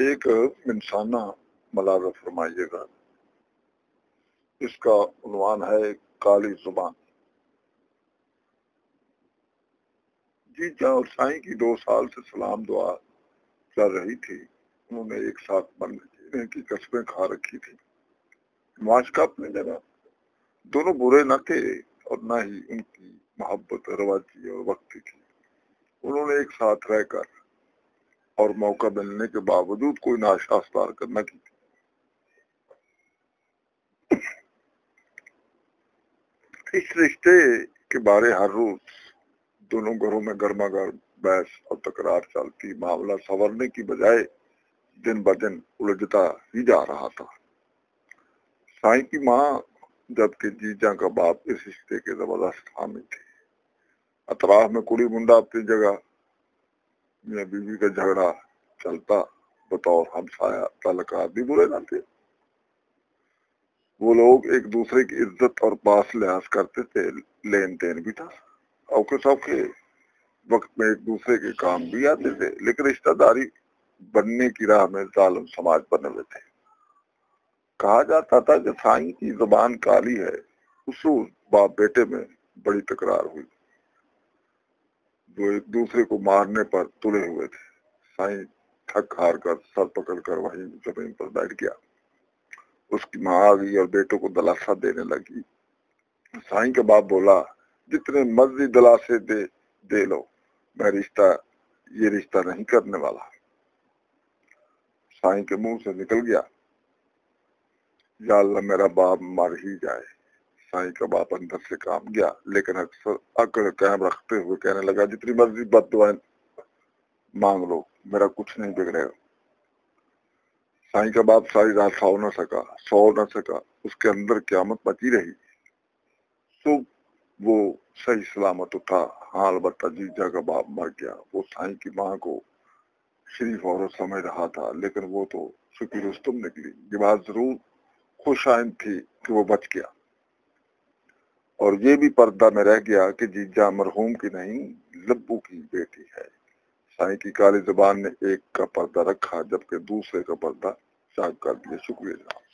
ایک انسانہ ملازہ فرمائیے گا۔ اس کا عنوان ہے کالی زبان۔ جی جہاں اور سائیں کی دو سال سے سلام دعا چل رہی تھی، انہوں نے ایک ساتھ بند جینے کی قسمیں کھا رکھی تھی معاش کا اپنی جگہ۔ دونوں برے نہ تھے اور نہ ہی ان کی محبت رواجی اور وقتی تھی انہوں نے ایک ساتھ رہ کر اور موقع ملنے کے باوجود کوئی ناشاستہ حرکت نہ کی۔ اس رشتے کے بارے ہر روز دونوں گھروں میں گرما گرم بحث اور تکرار چلتی، معاملہ سنورنے کی بجائے دن بدن الجھتا ہی جا رہا تھا۔ سائیں کی ماں جبکہ جیجا کا باپ اس رشتے کے زبردست حامی تھے۔ اطراف میں کڑی منڈا اپنی جگہ میاں بیوی کا جھگڑا چلتا، بطور ہمسایا تعلقات بھی برے نہ وہ لوگ ایک دوسرے کی عزت اور پاس لحاظ کرتے تھے، لین دین بھی تھا۔ اوکے سوکھے وقت میں ایک دوسرے کے کام بھی آتے تھے، لیکن رشتہ داری بننے کی راہ میں ظالم سماج بنے ہوئے تھے۔ کہا جاتا تھا کہ سائیں کی زبان کالی ہے اس باپ بیٹے میں بڑی تکرار ہوئی۔ دوسرے کو مارنے پر تلے ہوئے تھے۔ سائیں تھک ہار کر سر پکڑ کر وہیں زمین پر بیٹھ گیا۔ اس کی ماں آ گئی اور بیٹوں کو دلاسا دینے لگی۔ سائیں کے باپ بولا، جتنے مرضی دلاسے دے دے لو۔ میں رشتہ، یہ رشتہ نہیں کرنے والا۔ سائیں کے منہ سے نکل گیا۔ یا اللہ، میرا باپ مر ہی جائے۔ سائیں کا باپ اندر سے کام گیا۔ لیکن اکثر اکڑ قائم رکھتے ہوئے کہنے لگا، جتنی مرضی بد دعائیں مانگ لو، میرا کچھ نہیں بگڑے گا۔ سائیں کا باپ ساری رات سو نہ سکا، سو نہ سکا، اس کے اندر قیامت بچی رہی۔ صبح وہ صحیح سلامت اٹھا ہاں البتہ جیجا کا باپ مر گیا۔ وہ سائیں کی ماں کو شریف عورت سمجھ رہا تھا، لیکن وہ تو شکی رستم نکلی۔ یہ بات ضرور خوش آئند تھی کہ وہ بچ گیا۔ اور یہ بھی پردہ میں رہ گیا کہ جیجا مرحوم کی نہیں، لبو کی بیٹی ہے۔ سائیں کی کالی زبان نے ایک کا پردہ رکھا جبکہ دوسرے کا پردہ صاحب کر دیا۔ شکریہ جناب۔